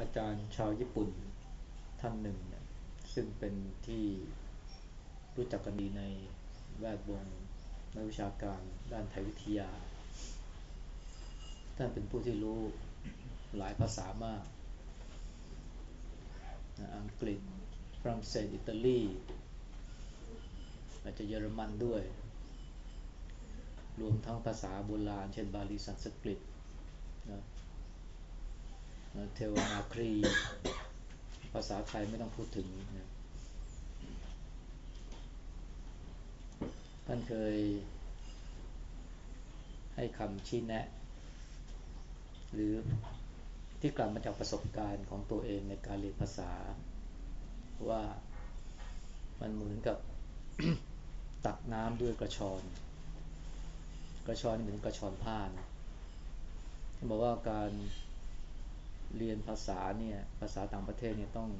อาจารย์ชาวญี่ปุ่นท่านหนึ่งเนี่ยซึ่งเป็นที่รู้จักกันดีในแวดวงนักวิชาการด้านไทยวิทยา ท่านเป็นผู้ที่รู้หลายภาษามาก อังกฤษ ฝรั่งเศส อิตาลี อาจจะเยอรมันด้วย รวมทั้งภาษาโบราณ เช่นบาลีสันสกฤต เทวนาครี ภาษาไทยไม่ต้องพูดถึงนะท่านเคย ให้คำชี้แนะ หรือที่กลับมาจากประสบการณ์ของตัวเองในการเรียนภาษา ว่ามันเหมือนกับตักน้ำด้วยกระชอน กระชอนเหมือนกระชอนผ้านะบอกว่าการ เรียนภาษาเนี่ยภาษาต่างประเทศเนี่ยต้อง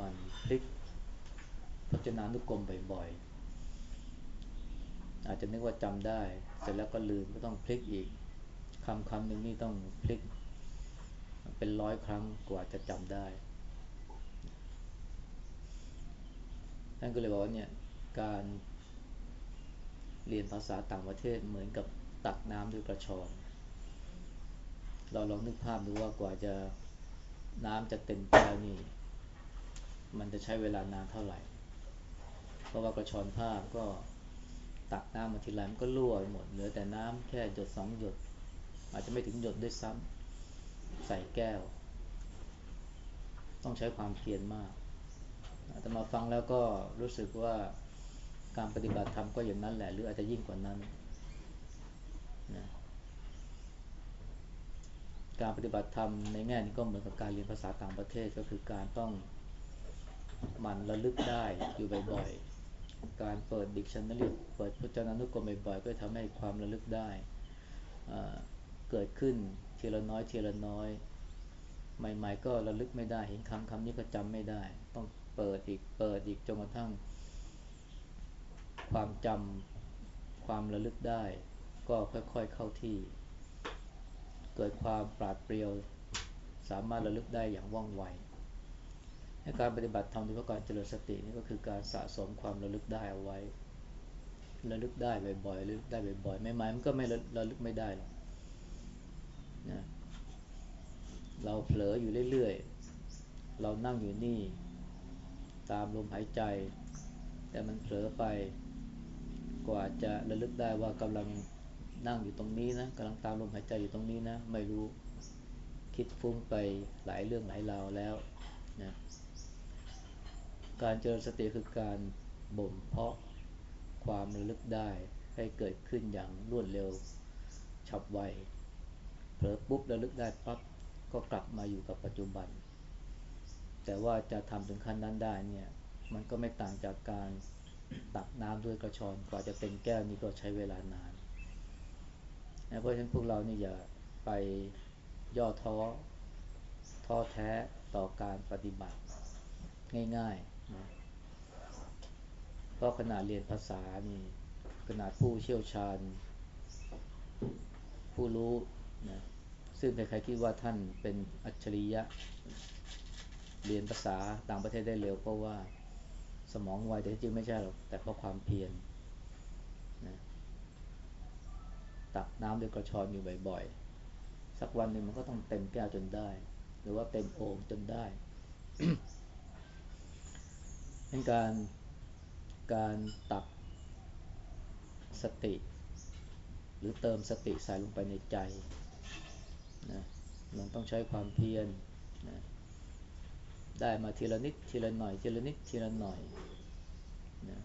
มันพลิกพจนานุกรมบ่อยๆอาจจะนึกว่าจำได้ เสร็จแล้วก็ลืมก็ต้องพลิกอีกคำคำหนึ่งนี่ต้องพลิก เป็นร้อยครั้งกว่าจะจำได้ท่านก็เลยบอกว่าเนี่ยการเรียนภาษาต่างประเทศเหมือนกับตักน้ำด้วยกระชอนเราลองนึกภาพดูว่ากว่าจะ น้ำจะเต็มแก้วนี่ มันจะใช้เวลานานเท่าไหร่ เพราะว่ากระชอนผ้าก็ตักน้ำมาทีไรมันก็รั่วไปหมด เหลือแต่น้ำแค่หยดสองหยด อาจจะไม่ถึงหยดด้วยซ้ำใส่แก้ว ต้องใช้ความเพียรมากแต่มาฟังแล้วก็รู้สึกว่าการปฏิบัติธรรมก็อย่างนั้นแหละ หรืออาจจะยิ่งกว่านั้นนะ การปฏิบัติธรรมในแง่นี้ก็เหมือนกับการเรียนภาษาต่างประเทศก็คือการต้องหมั่นระลึกได้อยู่บ่อยๆ การเปิดดิกชันนารีเปิดพจนานุกรมบ่อยๆ ก็ทำให้ความระลึกได้เกิดขึ้นทีละน้อยทีละน้อย ใหม่ ๆ ก็ระลึกไม่ได้เห็นคำคำนี้ก็จำไม่ได้ ต้องเปิดอีกเปิดอีกจนกระทั่ง ความจำความระลึกได้ ก็ค่อยๆเข้าที่ เกิดความปราดเปรียว สามารถระลึกได้อย่างว่องไวในการปฏิบัติธรรมโดยเฉพาการเจริญสตินี่ก็คือการสะสมความระลึกได้เอาไว้ ระลึกได้บ่อยๆระลึกได้บ่อยๆไม่หมายมันก็ไม่ระลึกไม่ได้หรอกนะเราเผลออยู่เรื่อยๆ เรานั่งอยู่นี่ ตามลมหายใจ แต่มันเผลอไปกว่าจะระลึกได้ว่ากำลัง นั่งอยู่ตรงนี้นะกำลังตามลมหายใจอยู่ตรงนี้นะ ไม่รู้คิดฟุ้งไปหลายเรื่องหลายราวแล้วนะการเจริญสติคือการบ่มเพาะความระลึกได้ให้เกิดขึ้นอย่างรวดเร็วฉับไวเผลอปุ๊บระลึกได้ปั๊บก็กลับมาอยู่กับปัจจุบัน แต่ว่าจะทำถึงขั้นนั้นได้เนี่ยมันก็ไม่ต่างจากการตักน้ำด้วยกระชอนกว่าจะเต็มแก้วนี้ก็ใช้เวลานาน นะเพราะฉะนั้นพวกเรานี่อย่าไปย่อท้อท้อแท้ต่อการปฏิบัติง่ายๆนะเพราะขนาดเรียนภาษานี่ขนาดผู้เชี่ยวชาญ ผู้รู้นะซึ่งใครๆคิดว่าท่านเป็นอัจฉริยะ เรียนภาษาต่างประเทศได้เร็วเพราะว่าสมองไวแต่จริงไม่ใช่หรอกแต่เพราะความเพียรนะ ตักน้ำด้วยกระชอนอยู่บ่อยๆ สักวันหนึ่งมันก็ต้องเต็มแก้วจนได้ หรือว่าเต็มโอ่งจนได้เป็นการการตักสติ หรือเติมสติใส่ลงไปในใจนะมันต้องใช้ความเพียรนะได้มาทีละนิดทีละหน่อยทีละนิดทีละหน่อยนะ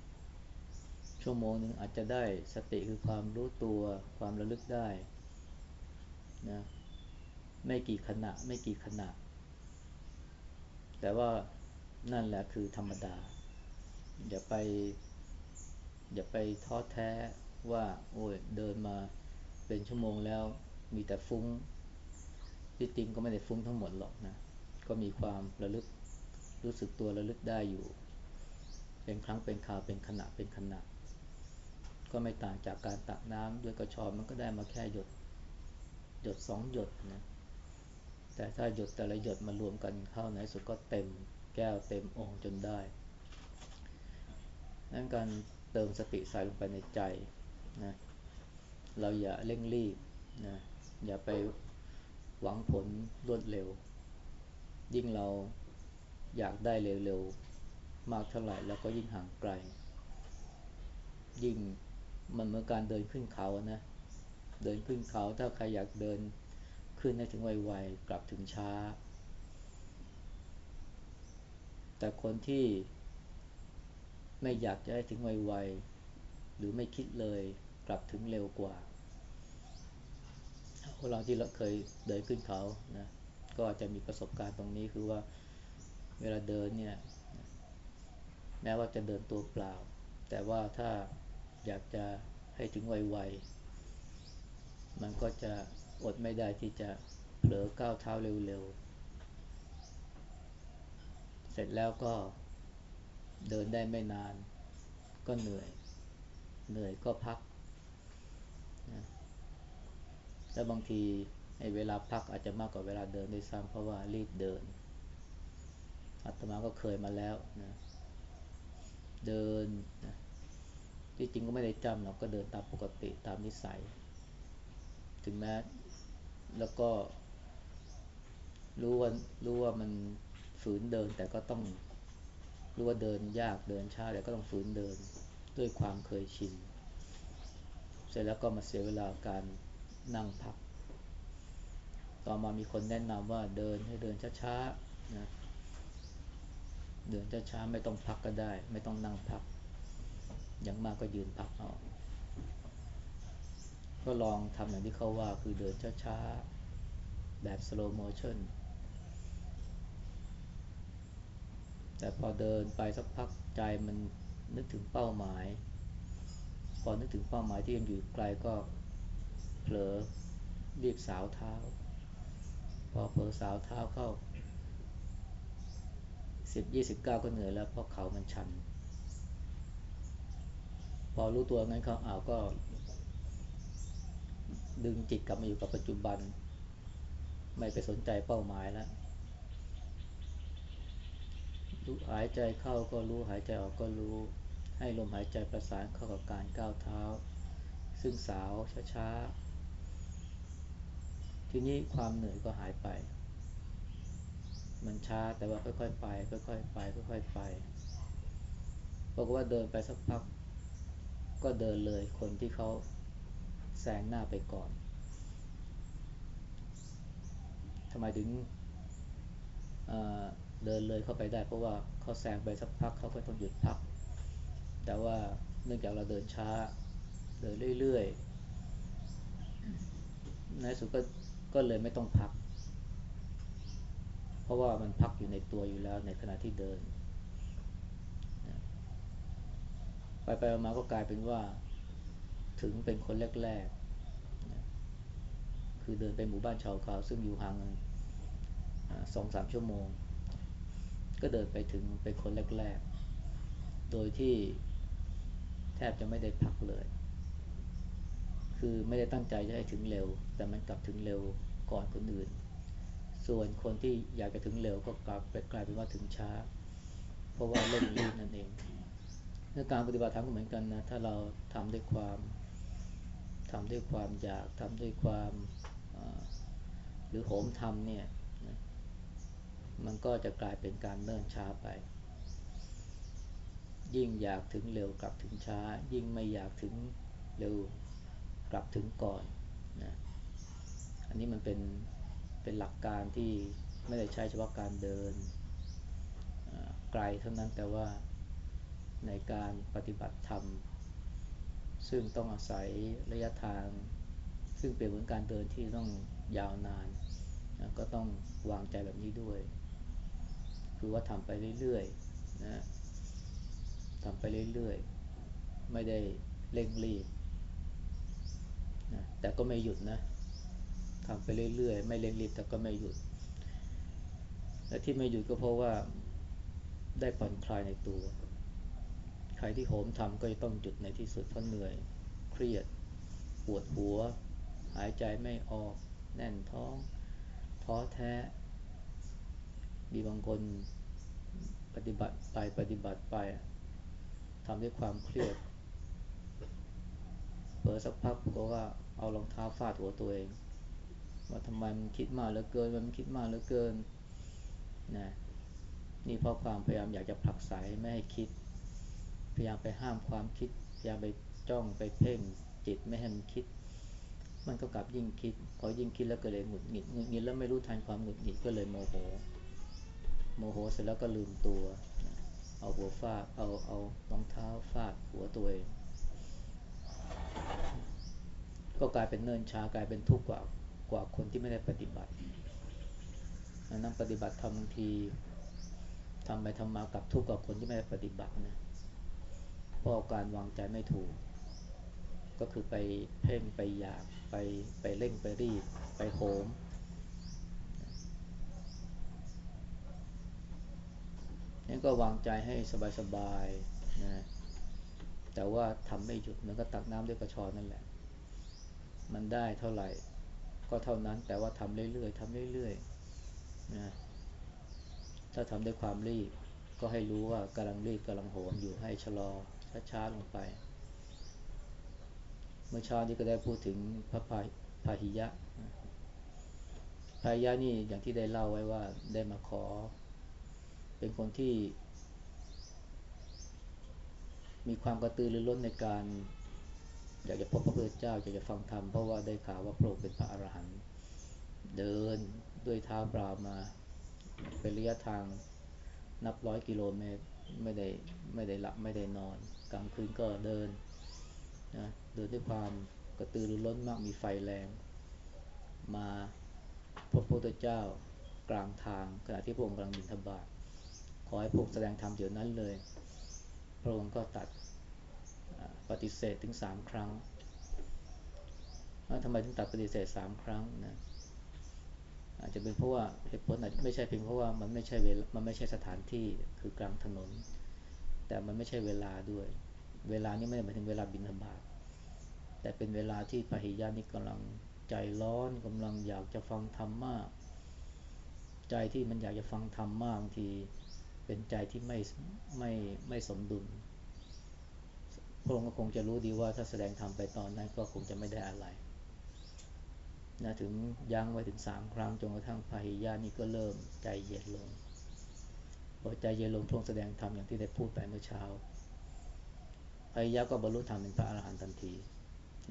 ชั่วโมงหนึ่งอาจจะได้สติคือความรู้ตัวความระลึกได้นะไม่กี่ขณะไม่กี่ขณะ แต่ว่านั่นแหละคือธรรมดา อย่าไป อย่าไปท้อแท้ว่า โอ้ยเดินมาเป็นชั่วโมงแล้ว มีแต่ฟุ้ง ที่จริงก็ไม่ได้ฟุ้งทั้งหมดหรอกนะ ก็มีความระลึกรู้สึกตัวระลึกได้อยู่ เป็นครั้งเป็นคราวเป็นขณะเป็นขณะ ก็ไม่ต่างจากการตักน้ำด้วยกระชอนมันก็ได้มาแค่หยดหยดสองหยดนะแต่ถ้าหยดแต่ละหยดมารวมกันเข้าในสุดก็เต็มแก้วเต็มองค์จนได้นั้นการเติมสติใส่ลงไปในใจนะเราอย่าเร่งรีบนะอย่าไปหวังผลรวดเร็ว ยิ่งเราอยากได้เร็วๆ มากเท่าไหร่แล้วก็ยิ่งห่างไกล ยิ่ง มันเหมือนการเดินขึ้นเขานะ เดินขึ้นเขาถ้าใครอยากเดินขึ้นให้ถึงไวๆกลับถึงช้า แต่คนที่ไม่อยากจะให้ถึงไวๆหรือไม่คิดเลยกลับถึงเร็วกว่าพวกเราที่เราเคยเดินขึ้นเขานะก็อาจจะมีประสบการณ์ตรงนี้คือว่าเวลาเดินเนี่ยแม้ว่าจะเดินตัวเปล่า แต่ว่าถ้า อยากจะให้ถึงไวๆ มันก็จะอดไม่ได้ที่จะเผลอก้าวเท้าเร็วๆ เสร็จแล้วก็เดินได้ไม่นาน ก็เหนื่อย เหนื่อยก็พักนะแล้วบางทีไอ้เวลาพักอาจจะมากกว่าเวลาเดินด้วยซ้ำเพราะว่ารีบเดินอาตมาก็เคยมาแล้วนะเดินนะ ที่จริงก็ไม่ได้จำเราก็เดินตามปกติตามนิสัย ถึงแม้แล้วก็รู้ว่ารู้ว่ามันฝืนเดินแต่ก็ต้องรู้ว่าเดินยากเดินช้าแต่ก็ต้องฝืนเดินด้วยความเคยชิน เสร็จแล้วก็มาเสียเวลาการนั่งพัก ต่อมามีคนแนะนำว่าเดินให้เดินช้าๆนะเดินช้าๆไม่ต้องพักก็ได้ ไม่ต้องนั่งพัก อย่างมากก็ยืนพักเอา ก็ลองทำอย่างที่เขาว่าคือเดินช้าๆ แบบ slow motion แต่พอเดินไปสักพักใจมันนึกถึงเป้าหมาย พอนึกถึงเป้าหมายที่ยังอยู่ไกลก็เผลอรีบสาวเท้า พอเผลอสาวเท้าเข้าสิบยี่สิบเก้าก็เหนื่อยแล้วเพราะเขามันชัน อรู้ตัวงั้นเขาเอาก็ ดึงจิตกลับมาอยู่กับปัจจุบัน ไม่ไปสนใจเป้าหมายแล้วรู้หายใจเข้าก็รู้หายใจออกก็รู้ ให้ลมหายใจประสานเข้ากับการก้าวเท้า ซึ่งสาวช้าๆ ทีนี้ความเหนื่อยก็หายไป มันช้าแต่ว่าค่อยๆไป ค่อยๆไป ค่อยๆไปบอกว่าเดินไปสักพัก ก็เดินเลยคนที่เขาแซงหน้าไปก่อนทำไมถึงเดินเลยเข้าไปได้ เพราะว่าเขาแซงไปสักพักเขาก็ต้องหยุดพัก แต่ว่าเนื่องจากเราเดินช้า เดินเรื่อยๆในสุดก็ก็เลยไม่ต้องพัก เพราะว่ามันพักอยู่ในตัวอยู่แล้วในขณะที่เดิน ไปไปมาก็กลายเป็นว่าถึงเป็นคนแรกๆ คือเดินไปหมู่บ้านชาวเขาซึ่งอยู่ห่างสองสามชั่วโมง ก็เดินไปถึงเป็นคนแรกๆ โดยที่แทบจะไม่ได้พักเลย คือไม่ได้ตั้งใจจะให้ถึงเร็ว แต่มันกลับถึงเร็วก่อนคนอื่น ส่วนคนที่อยากจะถึงเร็วก็กลับกลายเป็นว่าถึงช้า เพราะว่าเล่นรีบนั่นเอง ในการปฏิบัติธรรมก็เหมือนกันนะ ถ้าเราทำด้วยความทำด้วยความอยากทำด้วยความหรือโหมทำเนี่ยมันก็จะกลายเป็นการเนิ่นช้าไป ยิ่งอยากถึงเร็วกลับถึงช้า ยิ่งไม่อยากถึงเร็วกลับถึงก่อนนะอันนี้มันเป็นเป็นหลักการที่ไม่ได้ใช้เฉพาะการเดินไกลเท่านั้นแต่ว่า ในการปฏิบัติธรรม ซึ่งต้องอาศัยระยะทาง ซึ่งเป็นเหมือนการเดินที่ต้องยาวนานก็ต้องวางใจแบบนี้ด้วย คือว่าทำไปเรื่อยๆนะทำไปเรื่อยๆ ไม่ได้เร่งรีบนะแต่ก็ไม่หยุดนะทำไปเรื่อยๆ ไม่เร่งรีบแต่ก็ไม่หยุด และที่ไม่หยุดก็เพราะว่าได้ผ่อนคลายในตัว ใครที่โหมทำก็จะต้องหยุดในที่สุดเพราะเหนื่อย เครียด ปวดหัว หายใจไม่ออก แน่นท้องท้อแท้ มีบางคนปฏิบัติไปปฏิบัติไปทำด้วยความเครียดเผลอสักพักก็ว่าเอารองเท้าฟาดหัวตัวเอง ว่าทำไมมันคิดมากเหลือเกิน มันคิดมากเหลือเกินนะนี่เพราะความพยายามอยากจะผลักไสไม่ให้คิด ยายามไปห้ามความคิดพยายามไปจ้องไปเพ่งจิตไม่ให้มันคิด มันก็กลับยิ่งคิด พอยิ่งคิดแล้วก็เลยหงุดหงิดหงุดหงิดแล้วไม่รู้ทันความหงุดหงิดก็เลยโมโห โมโหเสร็จแล้วก็ลืมตัว เอาหัวฟาดเอาเอารองเท้าฟาดหัวตัวเองก็กลายเป็นเนินช้ากลายเป็นทุกข์กว่ากว่าคนที่ไม่ได้ปฏิบัตินั้นปฏิบัติทำบางทีทำไปทำมากับทุกข์กว่าคนที่ไม่ได้ปฏิบัตินะ เพราะการวางใจไม่ถูก ก็คือไปเพ่งไปอยากไปไปเร่งไปรีบไปโหมนั่นก็วางใจให้สบายๆนะแต่ว่าทำไม่หยุดมันก็ตักน้ำด้วยกระชอนนั่นแหละ มันได้เท่าไหร่ ก็เท่านั้นแต่ว่าทำเรื่อยๆทำเรื่อยๆนะถ้าทำด้วยความรีบก็ให้รู้ว่ากำลังรีบกำลังโหมอยู่ให้ชะลอ ช้าๆลงไป เมื่อเช้านี้ก็ได้พูดถึงพระพาหิยะพาหิยะนี่อย่างที่ได้เล่าไว้ว่าได้มาขอ เป็นคนที่ มีความกระตือรือร้นในการ อยากจะพบพระพุทธเจ้าอยากจะฟังธรรมเพราะว่าได้ข่าวว่าพระองค์เป็นพระอรหันต์เดินด้วยเท้าเปล่ามาเป็นระยะทางนับร้อยกิโลเมตรไม่ได้ไม่ได้หลับไม่ได้นอน กลางคืนก็เดินนะเดินด้วยความกระตือรือร้นมากมีไฟแรง มาพบพระพุทธเจ้ากลางทางขณะที่พระองค์กำลังบิณฑบาตขอให้พระองค์แสดงธรรมเดี๋ยวนั้นเลย พระองค์ก็ตัดปฏิเสธถึงสามครั้งทำไมถึงตัดปฏิเสธสามครั้งนะอาจจะเป็นเพราะว่าเหตุผลอาจจะไม่ใช่เพียงเพราะว่ามันไม่ใช่เวลมันไม่ใช่สถานที่คือกลางถนน แต่มันไม่ใช่เวลาด้วย เวลานี้ไม่ได้หมายถึงเวลาบินธบาตแต่เป็นเวลาที่พหิยานี่กำลังใจร้อนกำลังอยากจะฟังธรรมมาก ใจที่มันอยากจะฟังธรรมมากบางทีเป็นใจที่ไม่ไม่ไม่สมดุลพระองค์ก็คงจะรู้ดีว่าถ้าแสดงธรรมไปตอนนั้นก็คงจะไม่ได้อะไรนะถึงยั้งไว้ถึงสามครั้งจนกระทั่งพาหิยานี่ก็เริ่มใจเย็นลง ใจเย็นลงทวงแสดงธรรมอย่างที่ได้พูดไปเมื่อเช้าพายะก็บรรลุธรรมเป็นพระอรหันต์ทันที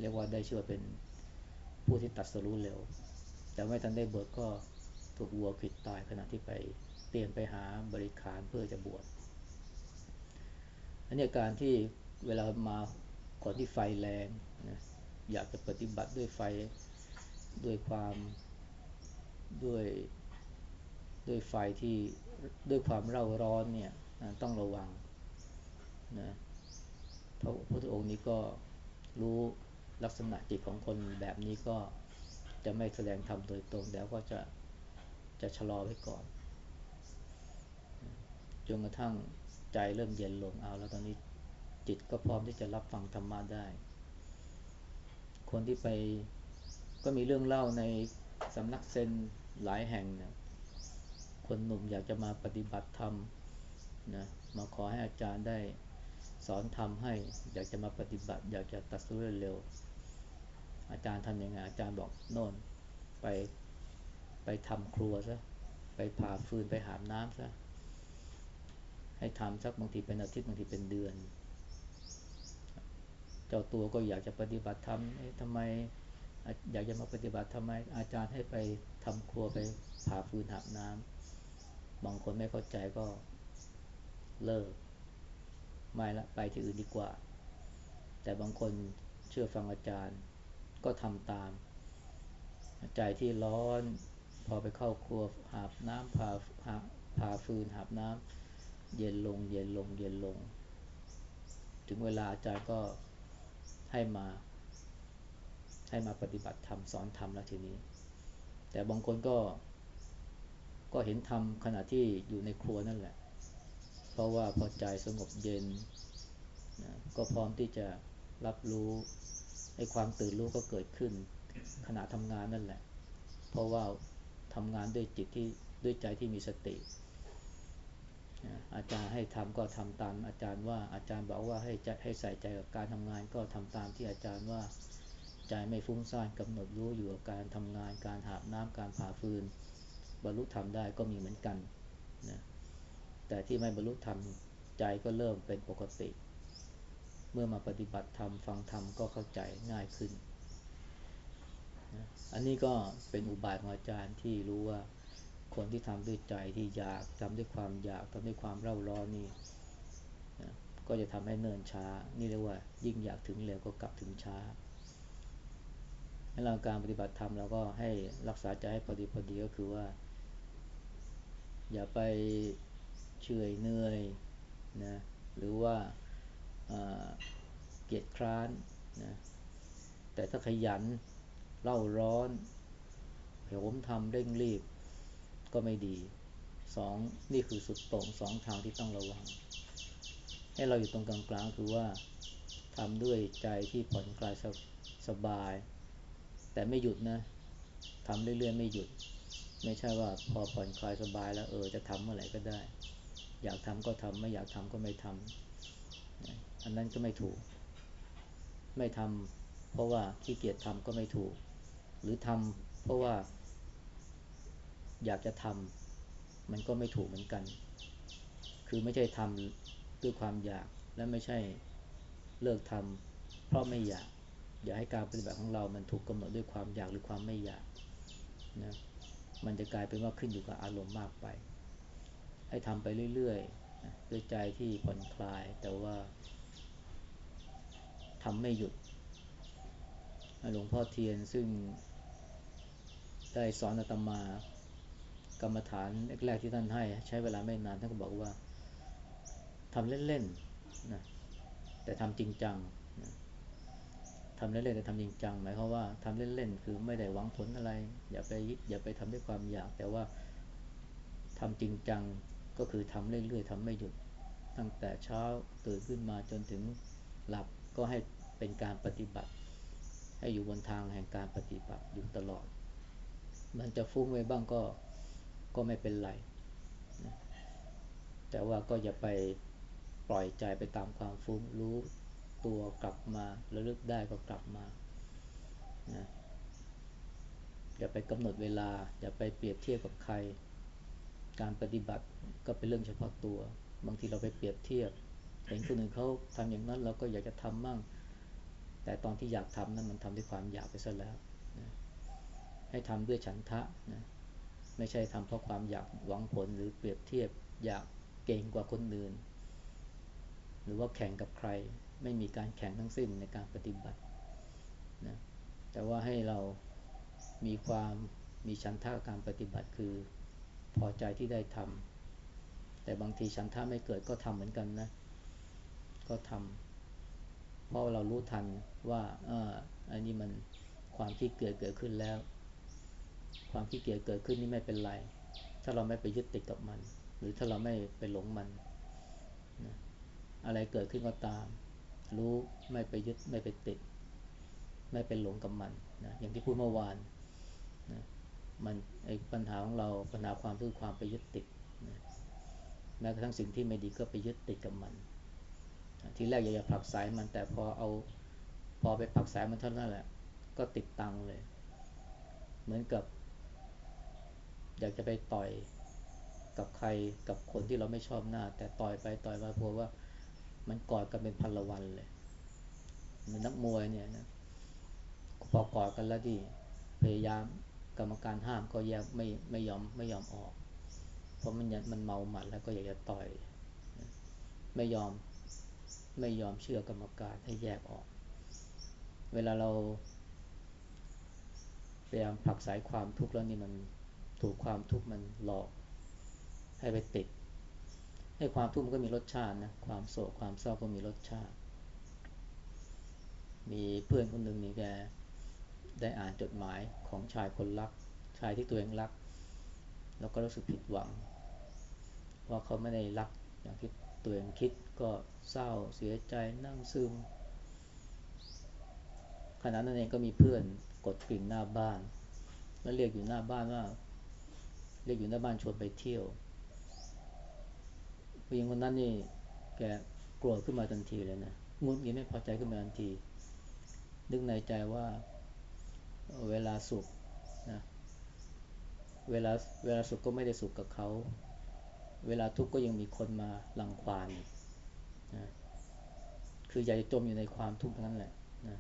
เรียกว่าได้ชื่อเป็นผู้ที่ตัดสรู้เร็ว แต่ไม่ทันได้บวชก็ถูกวัวขิดตายขณะที่ไปเตรียมไปหาบริขารเพื่อจะบวชอันนี้การที่เวลามาก่อนที่ไฟแรงนะอยากจะปฏิบัติด้วยไฟด้วยความด้วยด้วยไฟที่ ด้วยความเร่าร้อนเนี่ยต้องระวังนะพระพุทธองค์นี้ก็รู้ลักษณะจิตของคนแบบนี้ก็จะไม่แสดงธรรมโดยตรงแล้วก็จะจะชะลอไว้ก่อนจนกระทั่งใจเริ่มเย็นลงเอาแล้วตอนนี้จิตก็พร้อมที่จะรับฟังธรรมะได้ คนที่ไปก็มีเรื่องเล่าในสำนักเซนหลายแห่งนะ คนหนุ่มอยากจะมาปฏิบัติธรรมนะมาขอให้อาจารย์ได้สอนธรรมให้ อยากจะมาปฏิบัติ อยากจะตัดสู้เร็วอาจารย์ทำยังไงอาจารย์บอกโน่นไปไปทำครัวซะไปผ่าฟืนไปหามน้ำซะให้ทำสักบางทีเป็นอาทิตย์บางทีเป็นเดือน เจ้าตัวก็อยากจะปฏิบัติธรรมทำไมอยากจะมาปฏิบัติทำไมอาจารย์ให้ไปทำครัวไปผ่าฟืนหักน้ำ บางคนไม่เข้าใจก็เลิก ไม่ละไปที่อื่นดีกว่า แต่บางคนเชื่อฟังอาจารย์ ก็ทำตาม ใจที่ร้อน พอไปเข้าครัวหาบน้ำผ่าหาผ่าฟืนหาบน้ำเย็นลง เย็นลง เย็นลง ถึงเวลาอาจารย์ก็ให้มา ให้มาปฏิบัติธรรมสอนธรรมแล้วทีนี้ แต่บางคนก็ ก็เห็นธรรมขณะที่อยู่ในครัวนั่นแหละ เพราะว่าพอใจสงบเย็นนะก็พร้อมที่จะรับรู้ไอ้ความตื่นรู้ก็เกิดขึ้น ขณะทำงานนั่นแหละ เพราะว่าทำงานด้วยจิตที่ด้วยใจที่มีสติ อาจารย์ให้ทำก็ทำตาม อาจารย์ว่าอาจารย์บอกว่าให้ใจให้ใส่ใจกับการทำงานก็ทำตามที่อาจารย์ว่าใจไม่ฟุ้งซ่านกำหนดรู้อยู่กับการทำงาน การหาบน้ำการผ่าฟืน บรรลุธรรมได้ก็มีเหมือนกันนะแต่ที่ไม่บรรลุธรรมใจก็เริ่มเป็นปกติ เมื่อมาปฏิบัติธรรมฟังธรรมก็เข้าใจง่ายขึ้นนะอันนี้ก็เป็นอุบายของอาจารย์ที่รู้ว่าคนที่ทำด้วยใจที่อยากทำด้วยความอยากทำด้วยความเร่าร้อนนี่นะก็จะทำให้เนินช้า นี่เรียกว่า ยิ่งอยากถึงเร็วก็กลับถึงช้าในเราการปฏิบัติธรรมเราก็ให้รักษาใจให้พอดีพอดีก็คือว่า อย่าไปเฉยเหนื่อยนะหรือว่าเกียจคร้านนะแต่ถ้าขยันเล่าร้อนโหมทำเร่งรีบก็ไม่ดีสองนี่คือสุดตรงสองทางที่ต้องระวัง ให้เราอยู่ตรงกลางๆคือว่าทำด้วยใจที่ผ่อนคลายสสบาย แต่ไม่หยุดนะทำเรื่อยๆไม่หยุด ไม่ใช่ว่าพอผ่อนคลายสบายแล้วเออจะทำเมื่อไหร่ก็ได้ อยากทำก็ทำไม่อยากทำก็ไม่ทำอันนั้นก็ไม่ถูก ไม่ทำเพราะว่าขี้เกียจทำก็ไม่ถูก หรือทำเพราะว่า อยากจะทำมันก็ไม่ถูกเหมือนกัน คือไม่ใช่ทำด้วยความอยากและไม่ใช่เลิกทำเพราะไม่อยาก อย่าให้การปฏิบัติของเรามันถูกกำหนดด้วยความอยากหรือความไม่อยากนะ มันจะกลายเป็นว่าขึ้นอยู่กับอารมณ์มากไป ให้ทำไปเรื่อยๆด้วยใจที่ผ่อนคลาย แต่ว่าทำไม่หยุดหลวงพ่อเทียนซึ่งได้สอนอาตมากรรมฐานแรกๆที่ท่านให้ ใช้เวลาไม่นานท่านก็บอกว่าทำเล่นๆนะแต่ทำจริงจัง ทำเล่นๆแต่ทำจริงจังหมายความว่าทำเล่นๆคือไม่ได้หวังผลอะไร อย่าไปอย่าไปทำด้วยความอยาก แต่ว่าทำจริงจังก็คือทำเรื่อยๆทำไม่หยุด ตั้งแต่เช้าตื่นขึ้นมาจนถึงหลับก็ให้เป็นการปฏิบัติ ให้อยู่บนทางแห่งการปฏิบัติอยู่ตลอด มันจะฟุ้งไปบ้างก็ก็ไม่เป็นไรแต่ว่าก็อย่าไปปล่อยใจไปตามความฟุ้งรู้ ตัวกลับมาระลึกได้ก็กลับมานะอย่าไปกำหนดเวลา อย่าไปเปรียบเทียบกับใคร การปฏิบัติก็เป็นเรื่องเฉพาะตัว บางทีเราไปเปรียบเทียบ เห็นคนอื่นเขาทำอย่างนั้นเราก็อยากจะทำมั่ง แต่ตอนที่อยากทำนั้นมันทำด้วยความอยากไปซะแล้วนะให้ทำด้วยฉันทะนะไม่ใช่ทำเพราะความอยากหวังผลหรือเปรียบเทียบ อยากเก่งกว่าคนอื่น หรือว่าแข่งกับใคร ไม่มีการแข่งทั้งสิ้นในการปฏิบัตินะแต่ว่าให้เรามีความมีฉันทะการปฏิบัติคือพอใจที่ได้ทำแต่บางทีฉันทะไม่เกิดก็ทำเหมือนกันนะ ก็ทำเพราะเรารู้ทันว่าอ่าอันนี้มันความที่เกิดเกิดขึ้นแล้ว ความขี้เกียจเกิดขึ้นนี่ไม่เป็นไร ถ้าเราไม่ไปยึดติดกับมัน หรือถ้าเราไม่ไปหลงมันนะอะไรเกิดขึ้นก็ตาม รู้ไม่ไปยึดไม่ไปติด ไม่ไปหลงกับมันนะอย่างที่พูดเมื่อวานนะมันไอ้ปัญหาของเราปัญหาความคือความไปยึดติดนะแม้กระทั่งสิ่งที่ไม่ดีก็ไปยึดติดกับมัน ทีแรกอยากจะผลักสายมันแต่พอเอาพอไปผลักสายมันเท่านั้นแหละ ก็ติดตังเลย เหมือนกับ อยากจะไปต่อยกับใครกับคนที่เราไม่ชอบหน้า แต่ต่อยไปต่อยมาพราะว่า มันกอดกันเป็นพันละวันเลยมือนนักมวยเนี่ยนะพอกอดกันแล้วที่พยายามกรรมการห้ามก็แยกไม่ไม่ยอมไม่ยอมออก เพราะมันมันเมาหมัดแล้วก็อยากจะต่อย ไม่ยอมไม่ยอมเชื่อกรรมการให้แยกออก เวลาเราพยายามผลักสายความทุกข์แล้วนี่มันถูกความทุกข์มันหลอก ให้ไปติด ให้ความทุกข์มันก็มีรสชาตินะ ความโศกความเศร้าก็มีรสชาติ มีเพื่อนคนหนึ่งนี่แกได้อ่านจดหมายของชายคนรัก ชายที่ตัวเองรัก แล้วก็รู้สึกผิดหวัง ว่าเขาไม่ได้รักอย่างที่ตัวเองคิดก็เศร้าเสียใจนั่งซึมขณะนั้นเองก็มีเพื่อนกดกริ่งหน้าบ้าน แล้วเรียกอยู่หน้าบ้านว่า เรียกอยู่หน้าบ้านชวนไปเที่ยว ผู้หญิงคนนั้นนี่แกโกรธขึ้นมาทันทีเลยนะงุนงิดไม่พอใจขึ้นมาทันทีนึกในใจว่าเวลาสุขนะเวลาเวลาสุขก็ไม่ได้สุขกับเขา เวลาทุกข์ก็ยังมีคนมาลังควานนะคืออยากจะจมอยู่ในความทุกข์นั้นแหละนะ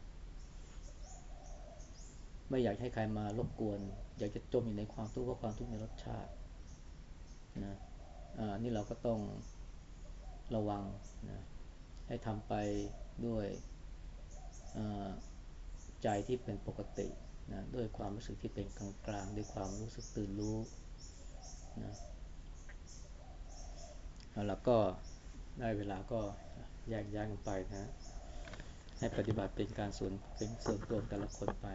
ไม่อยากให้ใครมารบกวน อยากจะจมอยู่ในความทุกข์เพราะความทุกข์ในรสชาตินะอ่านี่เราก็ต้อง ระวังนะให้ทำไปด้วยใจที่เป็นปกตินะด้วยความรู้สึกที่เป็นกลางกลางด้วยความรู้สึกตื่นรู้นะแล้วก็ได้เวลาก็แยกย้ายกันไปนะให้ปฏิบัติเป็นการส่วนเป็นส่วนตัวแต่ละคนไป